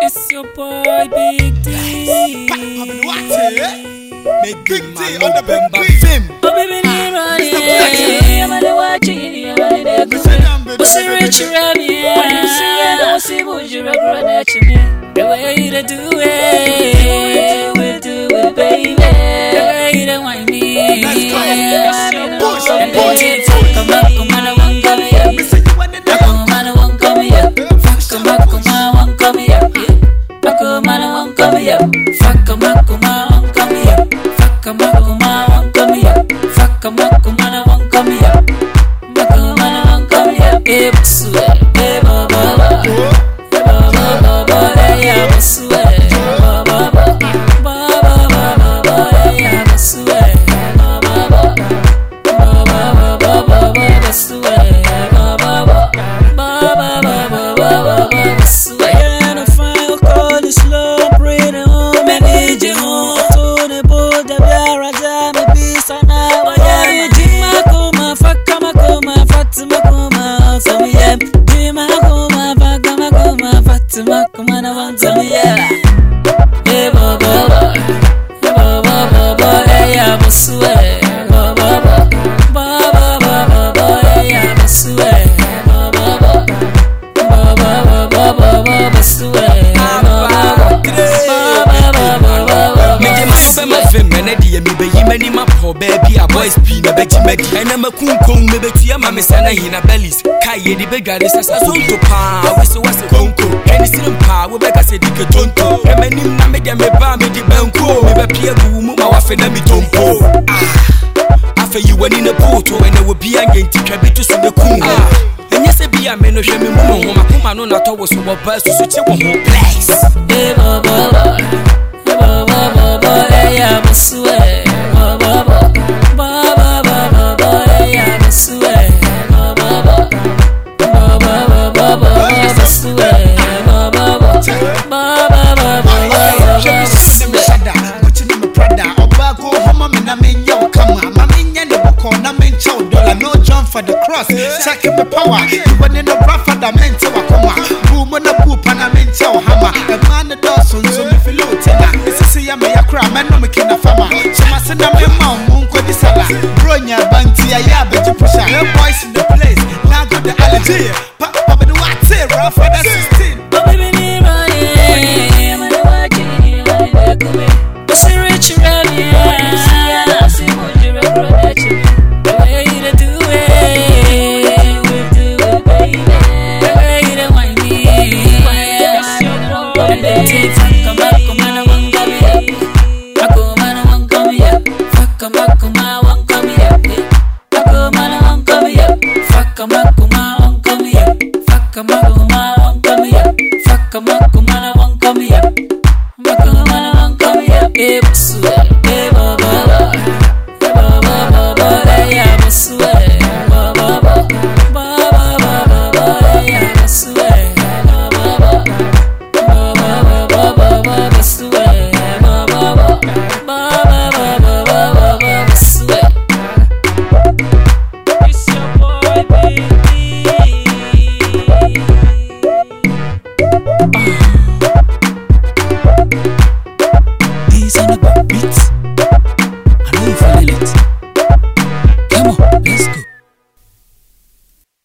It's your boy Big D. Make big D on the Bemba film. Oh baby, money. Mr. I'm gonna watch it. I'm gonna go. What's the rich rabbit? What's the at me? The way you do it, ɛnɛ deɛ mebɛyi m'anim apɔ baabi a boys pii na bɛgye m'adi ɛnɛ makunkom mebɛtua ma me sa na hina bellies kae yɛde bɛdware sɛ sa sonto paa wese wase konko hwɛne serem paa wobɛka sɛ dike tonto hwɛ m'anim na medeɛ mebaa mede bankuo mebɛpia gu wo mu ma wafe na metompo afei yi w'ani no pooto ɛnɛ wɔ bia nyɛ nti twa bi to so ne kum ɛnyɛ sɛ bia me no hwɛ me mu me ho makoma no natɔ wo so wɔba susukye wo ho. Place. Eh, ba, ba, ba. Eh, ba, ba, ba, ba, eh, yeah, For the cross, checking the power. Even in the rough fundament, I come boom on the poop and I'm in chow hammer. A man the Dawson, so if you look tena, this is a me a cram, and no making a farmer. So my son, I'm a mom, Munko di Sala, Bronya, Banti, a yabba, pusher. Your boys in the place, now got the allergy. Papa, the what's it, rough for the 16. beats.